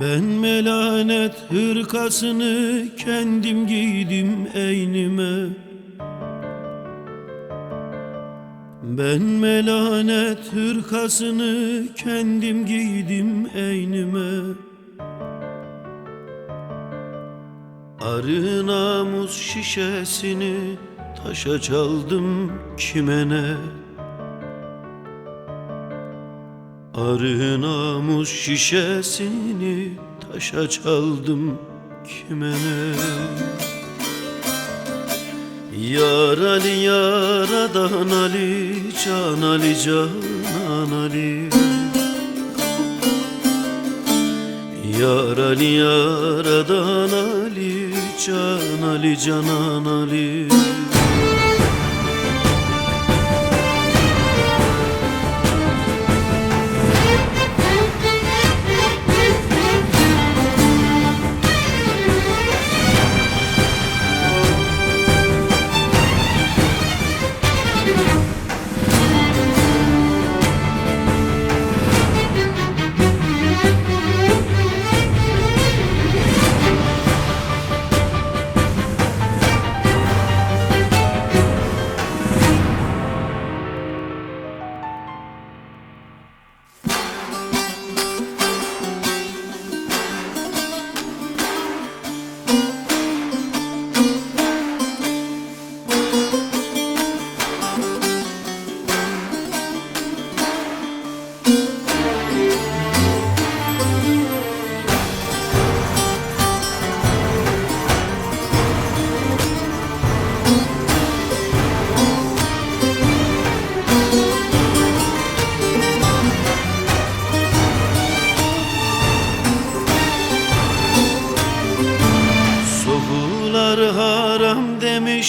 Ben melanet hırkasını kendim giydim eynime. Ben melanet hırkasını kendim giydim eynime. Arı namus şişesini taşa çaldım kime ne Arı namus şişesini taşa çaldım kime ne? Yar Ali yaradan Ali Can Ali Canan Ali. Yar Ali yaradan Ali Can Ali Canan Ali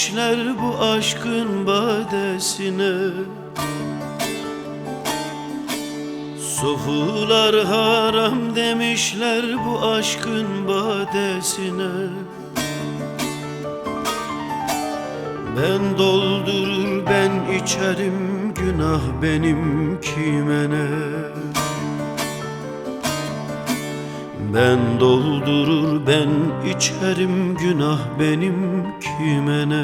demişler bu aşkın badesine. Sofular haram demişler bu aşkın badesine. Ben doldurur ben içerim günah benim kime ne Ben doldurur ben içerim günah benim kime ne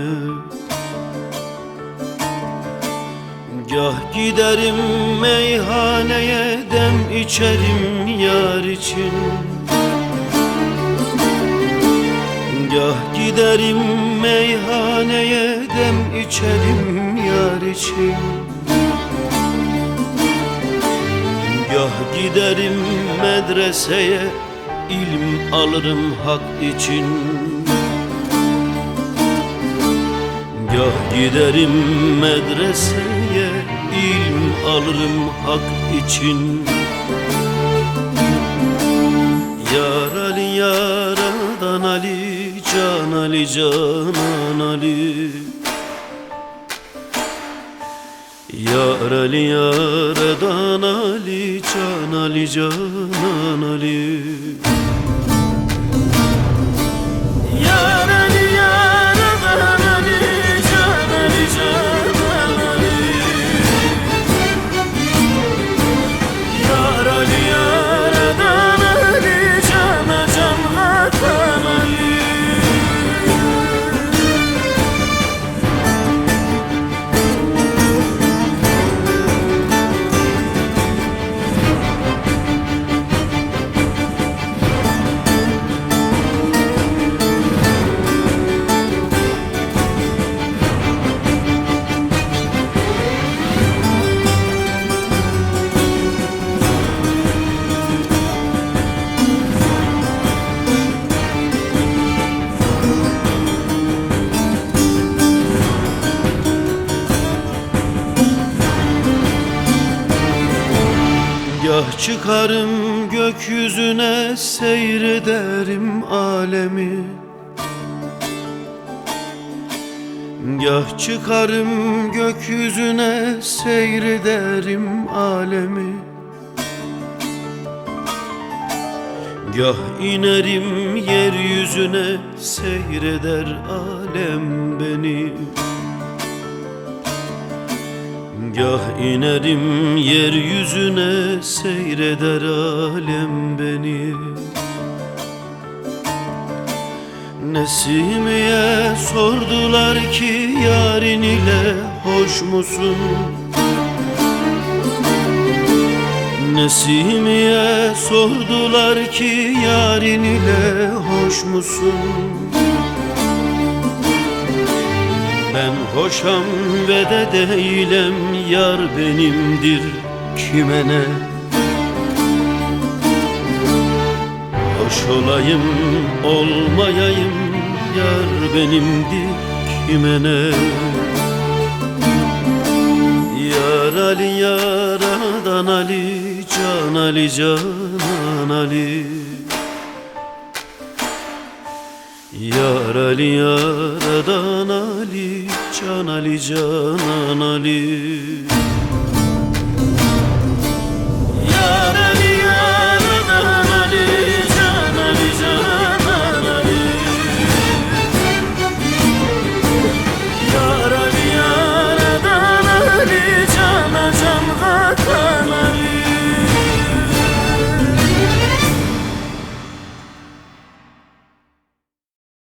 Gah giderim meyhaneye dem içerim yar için. Gah giderim meyhaneye dem içerim yar için. Gah giderim medreseye ilim alırım hak için. Gah giderim medreseye ilim alırım hak için. Yar Ali yaradan Ali Can Ali Canan Ali Yar Ali yaradan Ali Can Ali Canan Ali Gah çıkarım gökyüzüne seyrederim alemi. Gah çıkarım gökyüzüne seyrederim alemi. Gah inerim yeryüzüne seyreder alem beni Gah inerim yeryüzüne seyreder alem beni Nesimiye sordular ki yarın ile hoş musun? Nesimiye sordular ki yarın ile hoş musun? Hoşam ve de değilim yar benimdir kime ne? Hoş olayım olmayayım yar benimdir kime ne? Yar Ali yaradan Ali Can Ali Canan Ali Yar Ali yaradan Ali Can Ali Canan Ali